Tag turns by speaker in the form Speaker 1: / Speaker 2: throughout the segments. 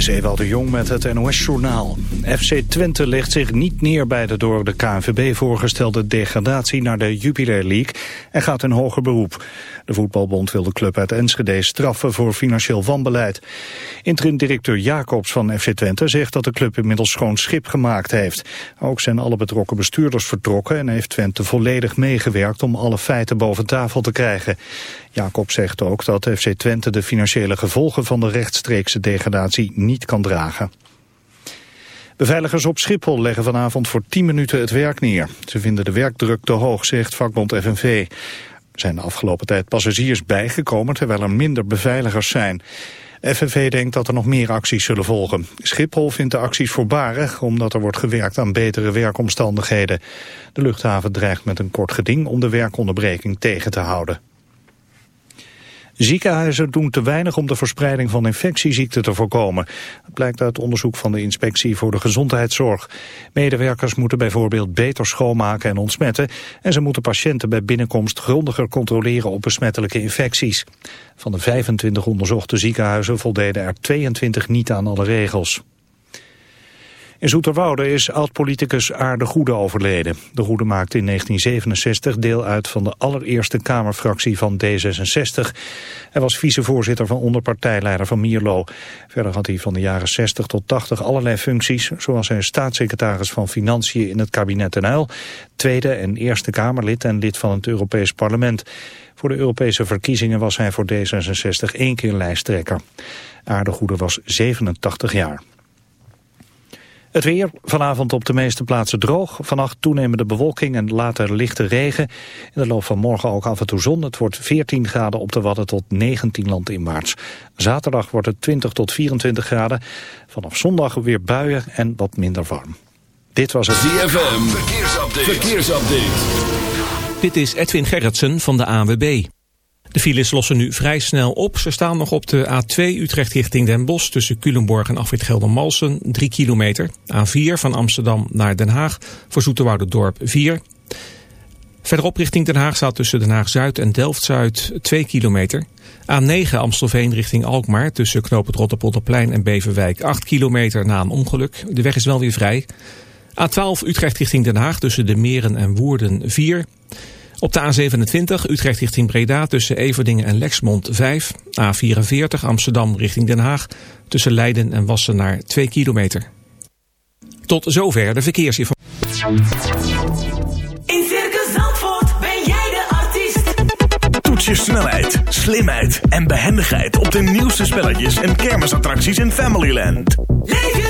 Speaker 1: is Ewald de Jong met het NOS-journaal. FC Twente legt zich niet neer bij de door de KNVB voorgestelde degradatie naar de Jupiler League en gaat in hoger beroep. De voetbalbond wil de club uit Enschede straffen voor financieel wanbeleid. Interim-directeur Jacobs van FC Twente zegt dat de club inmiddels schoon schip gemaakt heeft. Ook zijn alle betrokken bestuurders vertrokken en heeft Twente volledig meegewerkt om alle feiten boven tafel te krijgen. Jacobs zegt ook dat FC Twente de financiële gevolgen van de rechtstreekse degradatie niet kan dragen. Beveiligers op Schiphol leggen vanavond voor 10 minuten het werk neer. Ze vinden de werkdruk te hoog, zegt vakbond FNV. Er zijn de afgelopen tijd passagiers bijgekomen terwijl er minder beveiligers zijn. FNV denkt dat er nog meer acties zullen volgen. Schiphol vindt de acties voorbarig omdat er wordt gewerkt aan betere werkomstandigheden. De luchthaven dreigt met een kort geding om de werkonderbreking tegen te houden. Ziekenhuizen doen te weinig om de verspreiding van infectieziekten te voorkomen. Dat blijkt uit onderzoek van de Inspectie voor de Gezondheidszorg. Medewerkers moeten bijvoorbeeld beter schoonmaken en ontsmetten... en ze moeten patiënten bij binnenkomst grondiger controleren op besmettelijke infecties. Van de 25 onderzochte ziekenhuizen voldeden er 22 niet aan alle regels. In Zoeterwoude is oud-politicus Aarde Goede overleden. De Goede maakte in 1967 deel uit van de allereerste Kamerfractie van D66. Hij was vicevoorzitter van onderpartijleider van Mierlo. Verder had hij van de jaren 60 tot 80 allerlei functies... zoals hij staatssecretaris van Financiën in het kabinet Den Uyl... Tweede en Eerste Kamerlid en lid van het Europees Parlement. Voor de Europese verkiezingen was hij voor D66 één keer lijsttrekker. Aardegoede was 87 jaar. Het weer, vanavond op de meeste plaatsen droog. Vannacht toenemende bewolking en later lichte regen. In de loop van morgen ook af en toe zon. Het wordt 14 graden op de Wadden tot 19 land in maart. Zaterdag wordt het 20 tot 24 graden. Vanaf zondag weer buien en wat minder warm. Dit was het
Speaker 2: ZFM. Verkeersupdate. Verkeersupdate.
Speaker 3: Dit is Edwin Gerritsen van de ANWB. De files lossen nu vrij snel op. Ze staan nog op de A2 Utrecht richting Den Bosch tussen Culemborg en Afrit Geldermalsen 3 kilometer. A4 van Amsterdam naar Den Haag voor Dorp 4. Verderop richting Den Haag staat tussen Den Haag-Zuid en Delft-Zuid 2 kilometer. A9 Amstelveen richting Alkmaar tussen Knoop het Rotterpolderplein en Beverwijk 8 kilometer na een ongeluk. De weg is wel weer vrij. A12 Utrecht richting Den Haag tussen de Meren en Woerden 4 op de A27 Utrecht richting Breda tussen Everdingen en Lexmond 5. A44 Amsterdam richting Den Haag tussen Leiden en Wassenaar 2 kilometer. Tot zover de verkeersinformatie.
Speaker 4: In Circus Zandvoort ben jij de artiest.
Speaker 5: Toets je snelheid, slimheid en behendigheid op de nieuwste spelletjes en kermisattracties in Familyland.
Speaker 4: Leef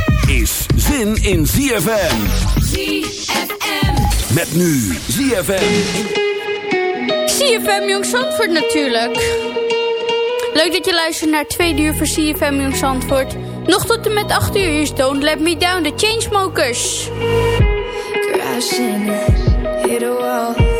Speaker 2: is zin in ZFM.
Speaker 4: ZFM.
Speaker 2: Met nu ZFM.
Speaker 6: CFM Jong Zandvoort natuurlijk. Leuk dat je luistert naar twee uur voor CFM Jong Zandvoort. Nog tot en met 8 uur is Don't Let Me Down, de Chainsmokers.
Speaker 7: crashing, hit a wall.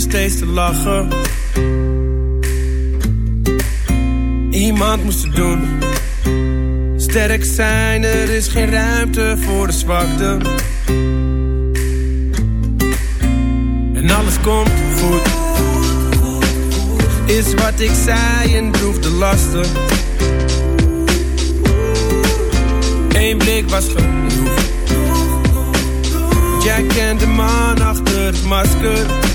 Speaker 8: steeds te lachen. Iemand moest het doen. Sterk zijn, er is geen ruimte voor de zwakte. En alles komt goed. Is wat ik zei en droef de lasten. Eén blik was genoeg. Jij en de man achter het masker.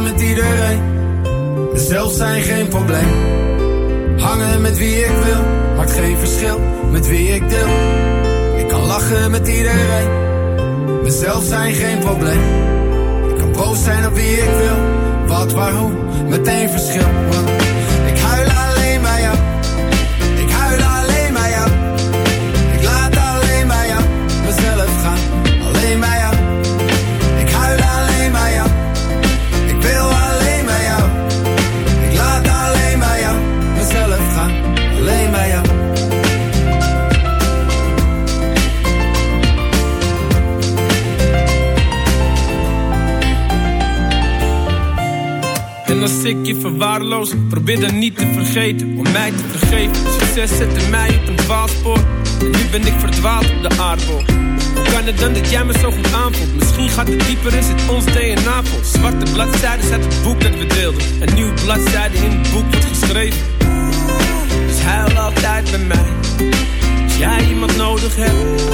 Speaker 8: met iedereen.
Speaker 9: mezelf zijn geen probleem. Hangen met wie ik wil, maakt geen verschil met wie ik deel. Ik kan lachen met iedereen. Mezelf zijn geen probleem. Ik kan boos zijn op wie ik wil. Wat, waarom, meteen verschil. Ik
Speaker 8: je verwaarloos, probeer dan niet te vergeten om mij te vergeven. Succes zette mij op een dwaalspoor. En nu ben ik verdwaald op de aardbol. Hoe kan het dan dat jij me zo goed aanvoelt? Misschien gaat het dieper, is het ons DNA vol. Zwarte bladzijden uit het boek dat we deelden. Een nieuwe bladzijde in het boek wordt geschreven. Dus huil altijd bij mij. Als jij iemand nodig hebt.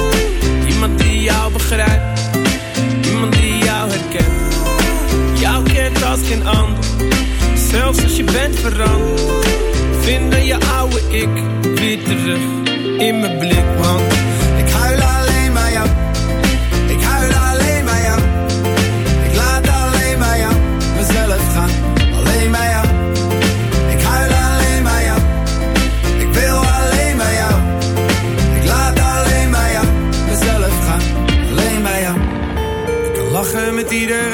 Speaker 8: Vind dan je oude ik weer terug in mijn blik. Want
Speaker 9: Ik huil alleen bij jou. Ik huil alleen bij jou. Ik laat alleen bij jou mezelf gaan. Alleen bij jou. Ik huil alleen bij jou. Ik wil alleen bij jou. Ik laat alleen bij jou mezelf gaan. Alleen bij jou. Ik kan lachen met iedereen.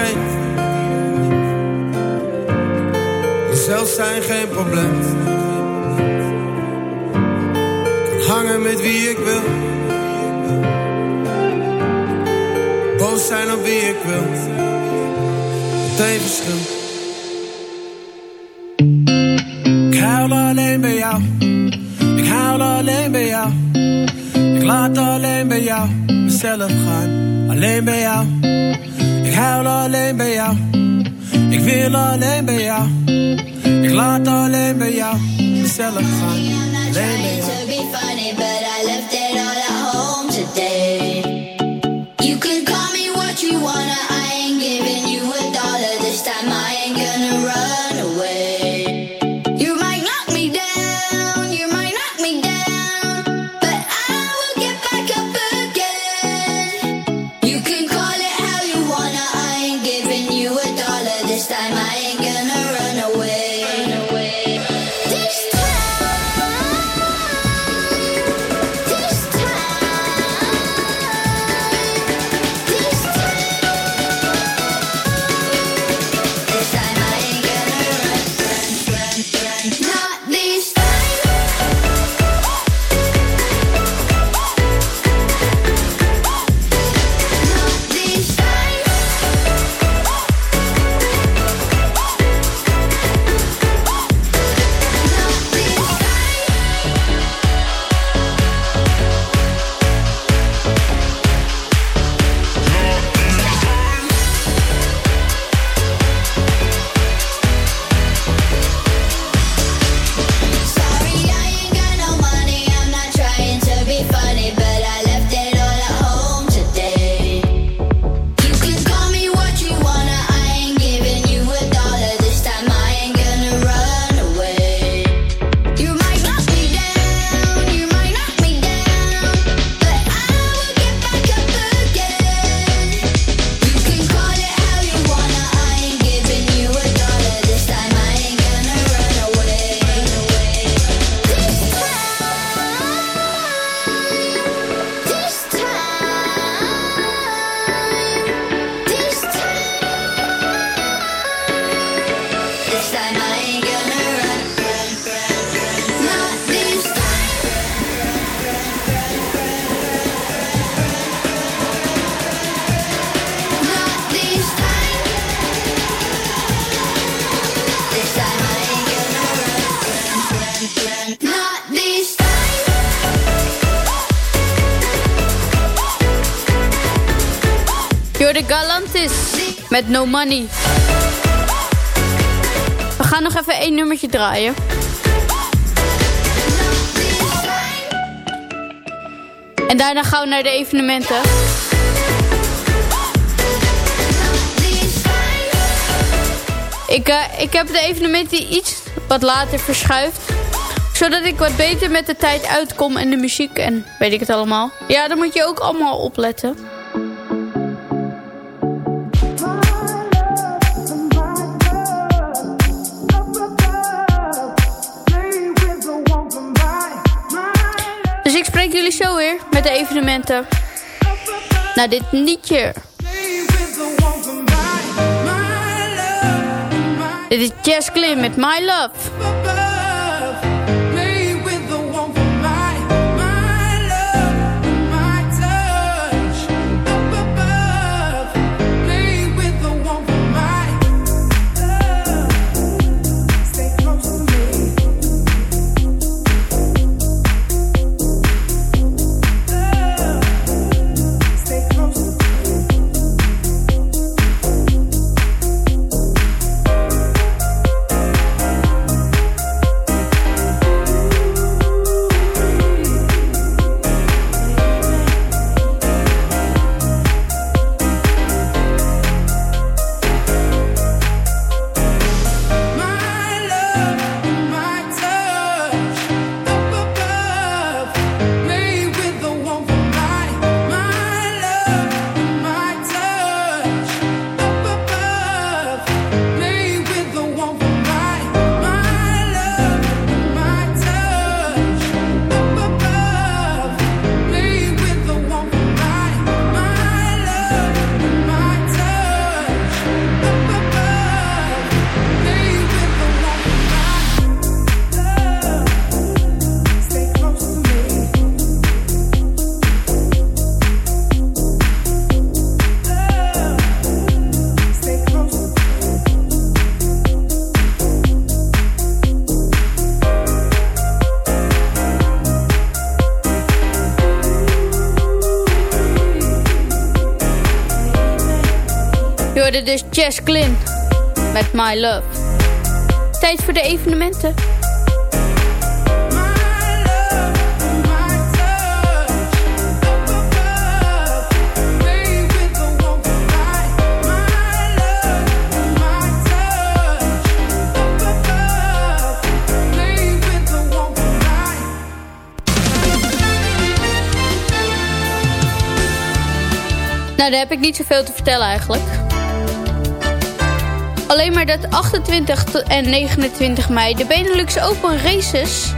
Speaker 9: Zijn geen probleem. Hangen met wie ik wil. Boos zijn op wie ik wil. Meteen verschil. Ik huil alleen bij jou. Ik huil alleen bij jou. Ik laat alleen bij jou mezelf gaan. Alleen bij jou. Ik huil alleen bij jou. Ik wil alleen bij jou. Laat alleen bij jou mezelf gaan. Alleen bij.
Speaker 10: No Money.
Speaker 6: We gaan nog even één nummertje draaien. En daarna gaan we naar de evenementen. Ik, eh, ik heb de evenementen iets wat later verschuift. Zodat ik wat beter met de tijd uitkom en de muziek en weet ik het allemaal. Ja, daar moet je ook allemaal opletten. Zo weer met de evenementen. Nou, dit liedje. Dit is Jess Glynn met My Love. Hoorde dus Jess Glynn met My Love. Tijd voor de evenementen. Nou, daar heb ik niet zoveel te vertellen eigenlijk. Alleen maar dat 28 tot- en 29 mei de Benelux Open Races...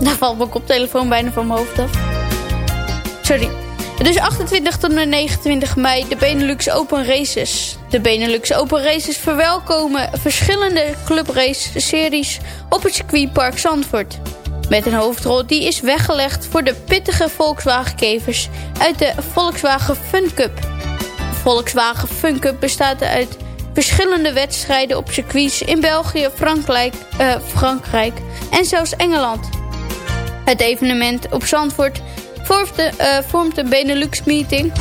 Speaker 6: Nou valt mijn koptelefoon bijna van mijn hoofd af. Sorry. Dus 28 tot en 29 mei de Benelux Open Races. De Benelux Open Races verwelkomen verschillende clubrace-series op het circuitpark Zandvoort. Met een hoofdrol die is weggelegd voor de pittige Volkswagen-kevers uit de Volkswagen Fun Cup. Volkswagen Fun Cup bestaat uit verschillende wedstrijden op circuits in België, Frankrijk, eh, Frankrijk en zelfs Engeland. Het evenement op Zandvoort vormt, de, eh, een Benelux meeting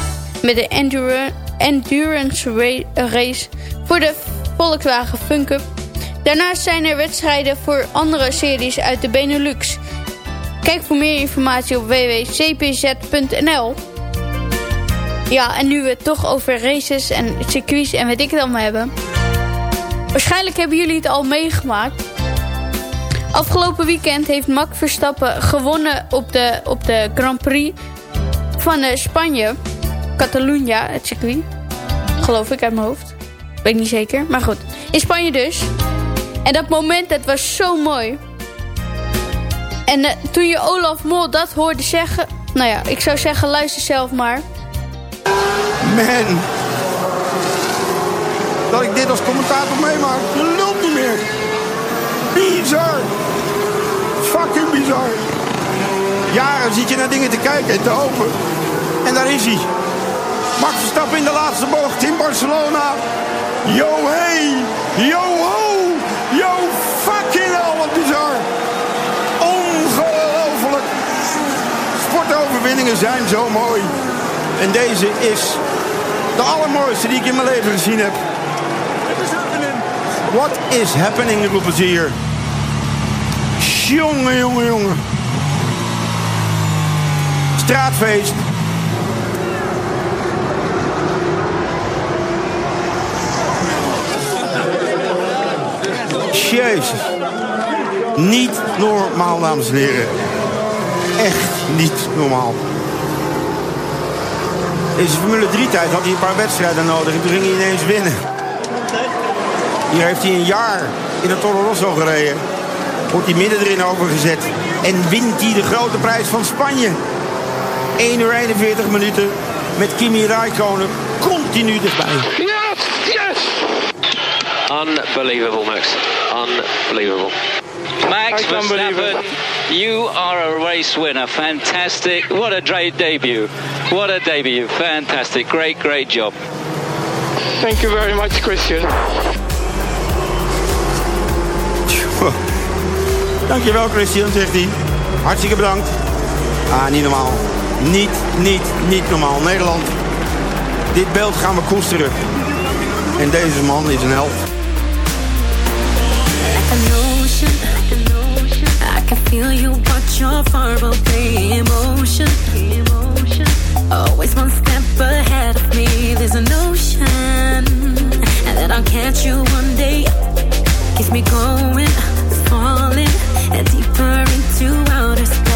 Speaker 6: met endura- endurance ra- race voor de Volkswagen Fun Cup. Daarnaast zijn er wedstrijden voor andere series uit de Benelux. Kijk voor meer informatie op www.cpz.nl. Ja, en nu we het toch over races en circuits en weet ik het allemaal hebben. Waarschijnlijk hebben jullie het al meegemaakt. Afgelopen weekend heeft Max Verstappen gewonnen op de, op de Grand Prix van eh, Spanje. Catalunya, het circuit. Geloof ik uit mijn hoofd. Weet niet zeker, maar goed. In Spanje dus. En dat moment, dat was zo mooi. En eh, toen je Olaf Mol dat hoorde zeggen... Nou ja, ik zou zeggen, luister zelf maar.
Speaker 11: Man. Dat ik dit als commentator meemaak, lult niet meer. Bizar. Fucking bizar. Jaren zit je naar dingen te kijken en te hopen. En daar is hij. Max Verstappen in de laatste bocht in Barcelona. Yo hey. Yo ho. Yo fucking hell, wat bizar. Ongelooflijk. Sportoverwinningen zijn zo mooi. En deze is de allermooiste die ik in mijn leven gezien heb. What is happening? What is happening, roepen ze hier. Jongen, jongen, jongen. Straatfeest. Jezus. Niet normaal, dames en heren. Echt niet normaal. In zijn Formule 3-tijd had hij een paar wedstrijden nodig en toen ging hij ineens winnen. Hier heeft hij een jaar in de Toro Rosso gereden. Wordt hij midden erin overgezet. En wint hij de grote prijs van Spanje. 1 uur 41 minuten met Kimi Raikkonen continu dichtbij.
Speaker 12: Yes! Yes! Unbelievable, Max. Unbelievable.
Speaker 13: Max
Speaker 12: I can't believe
Speaker 13: Verstappen, you are a race winner. Fantastic. What a great debut. What a debut. Fantastic. Great, great job.
Speaker 12: Thank you very much, Christian.
Speaker 11: Dankjewel Christian, zegt hij. Hartstikke bedankt. Ah, niet normaal. Niet, niet, niet normaal. Nederland. Dit beeld gaan we koesteren. En deze man is een held.
Speaker 14: Like an ocean, I can feel you, but you're far away. Emotion, always one step ahead of me. There's an ocean And that I'll catch you one day. Keeps me going, falling deeper into outer space.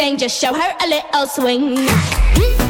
Speaker 15: Thing, just show her a little swing.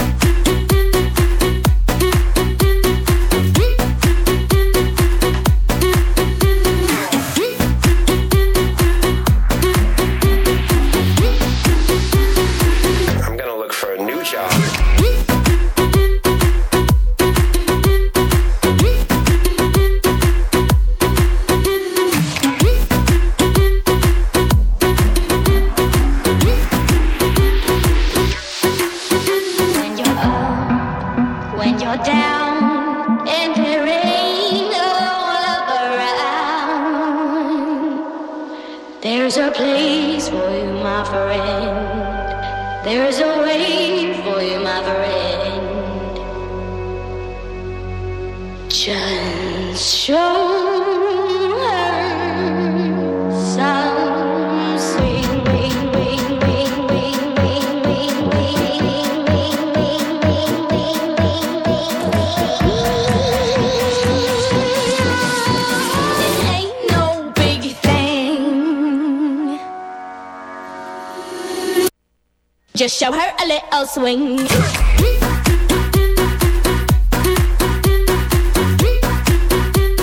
Speaker 15: Swing.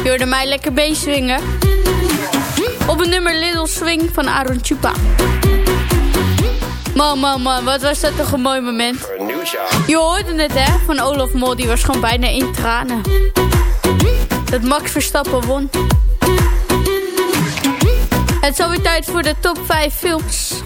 Speaker 6: Je hoorde mij lekker meeswingen. Op een nummer Little Swing van Aaron Chupa. Man, man, man, wat was dat toch een mooi moment. Je hoorde het, hè, van Olaf Mol. Die was gewoon bijna in tranen. Dat Max Verstappen won. Het is alweer tijd voor de top 5 films.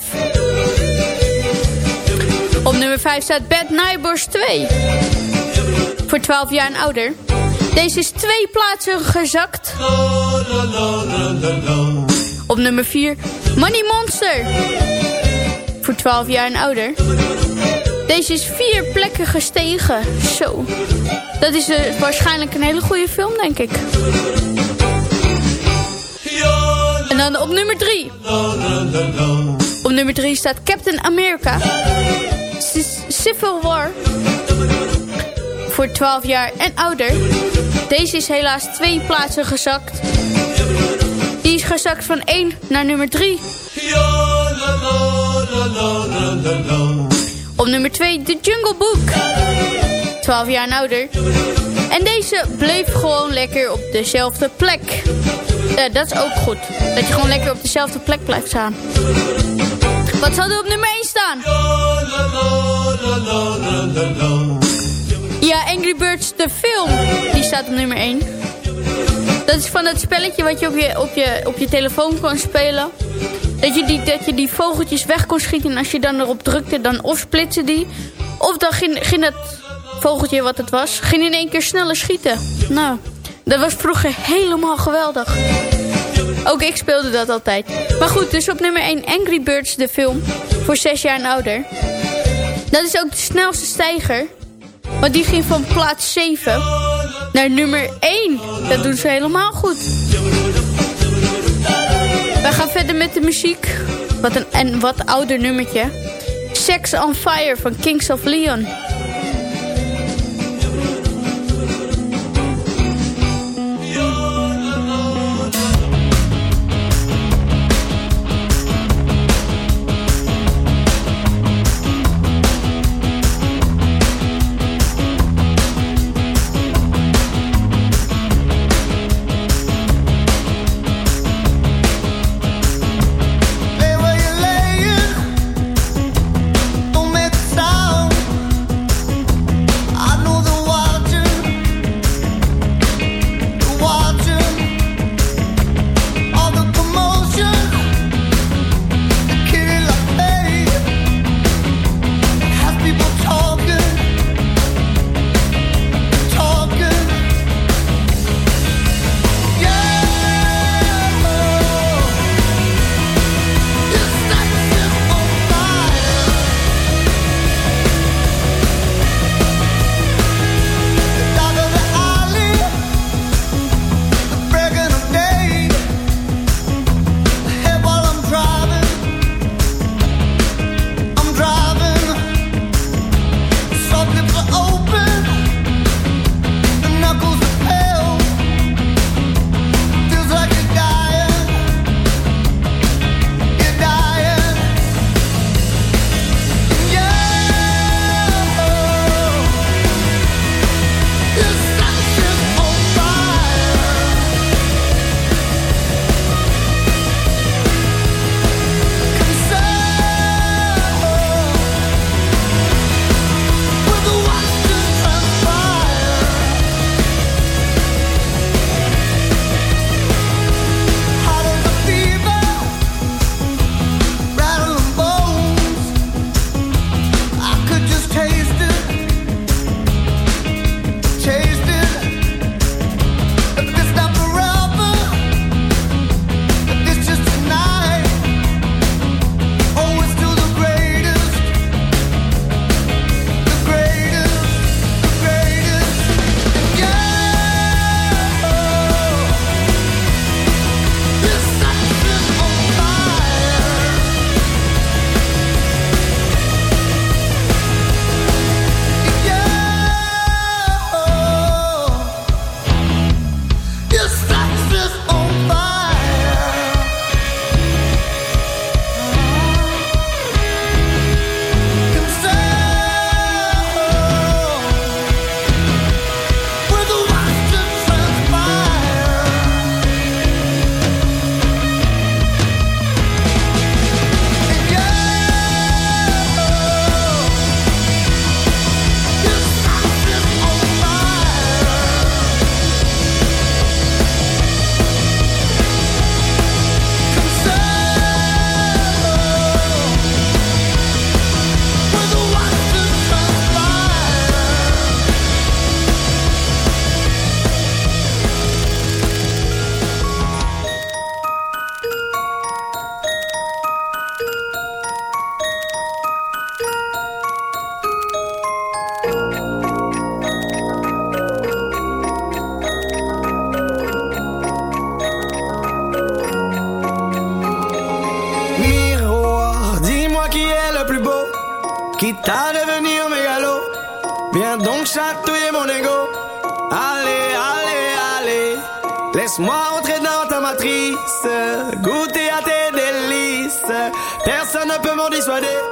Speaker 6: 5. Op nummer 5 staat Bad Neighbors 2. Voor 12 jaar en ouder. Deze is twee plaatsen gezakt. Op nummer 4 Money Monster. Voor 12 jaar en ouder. Deze is vier plekken gestegen. Zo. Dat is eh, waarschijnlijk een hele goede film, denk ik. En dan op nummer 3. Op nummer 3 staat Captain America. Civil War. Voor 12 jaar en ouder. Deze is helaas twee plaatsen gezakt. Die is gezakt van 1 naar nummer 3. Op nummer 2 The Jungle Book. 12 jaar en ouder. En deze bleef gewoon lekker op dezelfde plek. Ja, dat is ook goed. Dat je gewoon lekker op dezelfde plek blijft staan. Wat zal er op nummer 1 staan? Ja, Angry Birds, de film. Die staat op nummer 1. Dat is van het spelletje wat je op je, op je, op je telefoon kon spelen. Dat je, die, dat je die vogeltjes weg kon schieten. En als je dan erop drukte, dan of splitsen die. Of dan ging, ging dat vogeltje wat het was, ging in één keer sneller schieten. Nou, dat was vroeger helemaal geweldig. Ook ik speelde dat altijd. Maar goed, dus op nummer 1 Angry Birds, de film. Voor 6 jaar en ouder. Dat is ook de snelste stijger. Want die ging van plaats 7 naar nummer 1. Dat doen ze helemaal goed. Wij gaan verder met de muziek. Wat een, en wat ouder nummertje. Sex on Fire van Kings of Leon.
Speaker 16: it.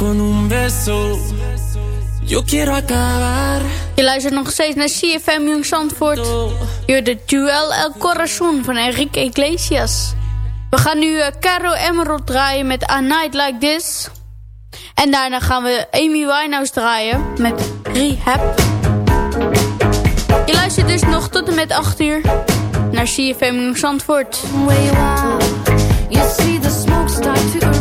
Speaker 17: con
Speaker 18: un
Speaker 17: beso. Yo quiero acabar.
Speaker 6: Je luistert nog steeds naar CFM Young Zandvoort. Je de Duel El Corazon van Enrique Iglesias. We gaan nu eh, Caro Emerald draaien met A Night Like This. En daarna gaan we Amy Winehouse draaien met Rehab. Je luistert dus nog tot en met 8 uur naar CFM Jong Zandvoort.
Speaker 16: you see the smoke start to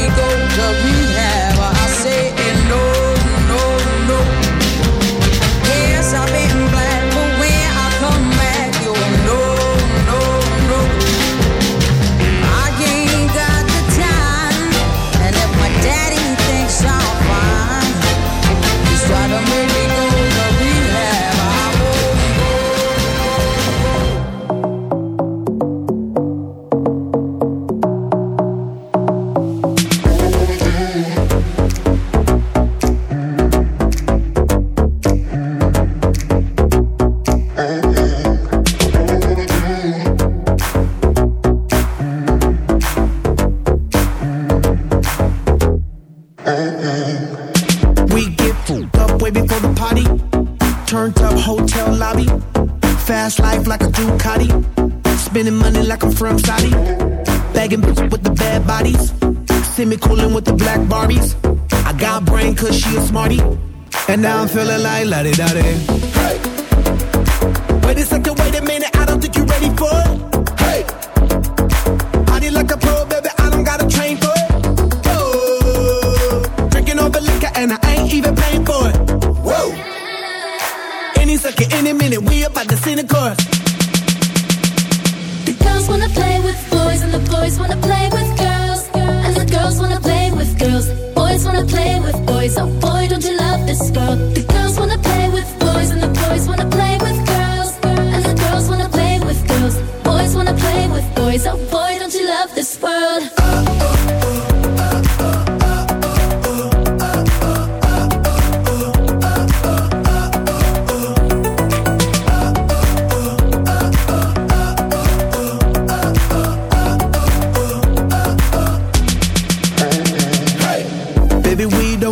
Speaker 19: we go to rehab. I'm
Speaker 20: feeling like la di da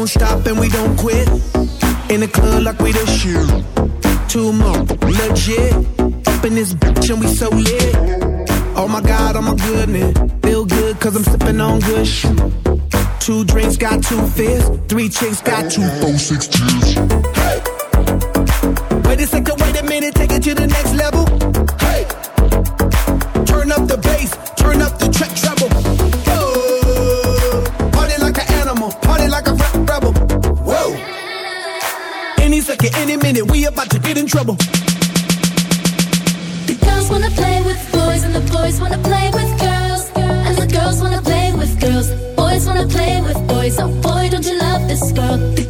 Speaker 20: don't stop and we don't quit. In the club like we the shoot. Two more, legit. Up in this bitch and we so lit. Oh my God, oh my goodness. Feel good cause I'm sipping on good shit. Two drinks got two fists. Three chicks got two, four, six cheers. Hey. Wait a second, wait a minute, take it to the next level. Hey. Turn up the bass minute, we about to get in trouble.
Speaker 21: The girls wanna play with boys and the boys wanna play with girls. And the girls wanna play with girls. Boys wanna play with boys. Oh boy, don't you love this world? The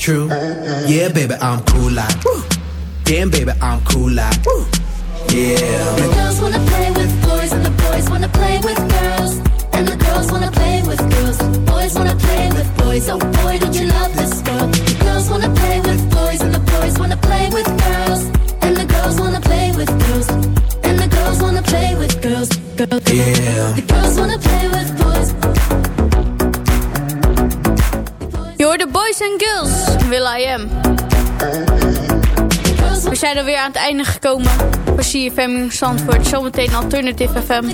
Speaker 20: true. Yeah, baby, I'm cool like. Woo. Damn, baby, I'm cool like. Woo. Yeah.
Speaker 21: The girls wanna play with boys and the boys wanna play with girls. And the girls wanna play with girls. Boys wanna play with boys. Oh boy, don't you love this
Speaker 6: Zijn alweer aan het einde gekomen voor CFM Zandvoort. Zometeen Alternative FM.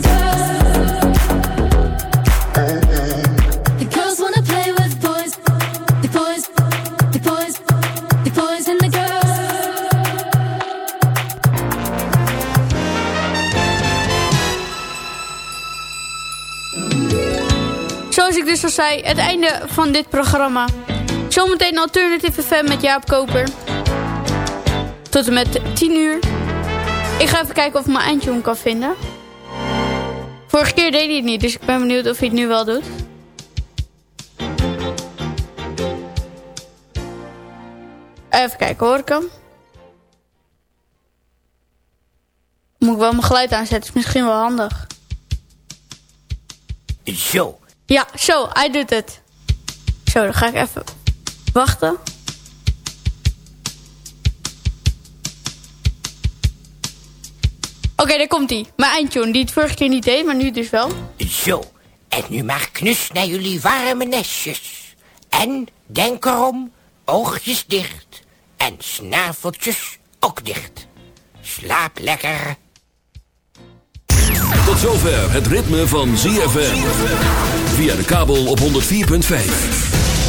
Speaker 6: Zoals ik dus al zei, het einde van dit programma. Zometeen Alternative FM met Jaap Koper. Tot en met 10 uur. Ik ga even kijken of ik mijn eindtune kan vinden. Vorige keer deed hij het niet, dus ik ben benieuwd of hij het nu wel doet. Even kijken, hoor ik hem? Moet ik wel mijn geluid aanzetten, is misschien wel handig.
Speaker 22: Zo.
Speaker 6: Ja, zo, hij doet het. Zo, dan ga ik even wachten. Oké, daar komt hij. Mijn eindtune, die het vorige keer niet deed, maar nu dus wel.
Speaker 22: Zo. En nu maar knus naar jullie warme nestjes. En denk erom, oogjes dicht. En snaveltjes ook dicht. Slaap lekker.
Speaker 2: Tot zover het ritme van ZFM. Via de kabel op 104.5.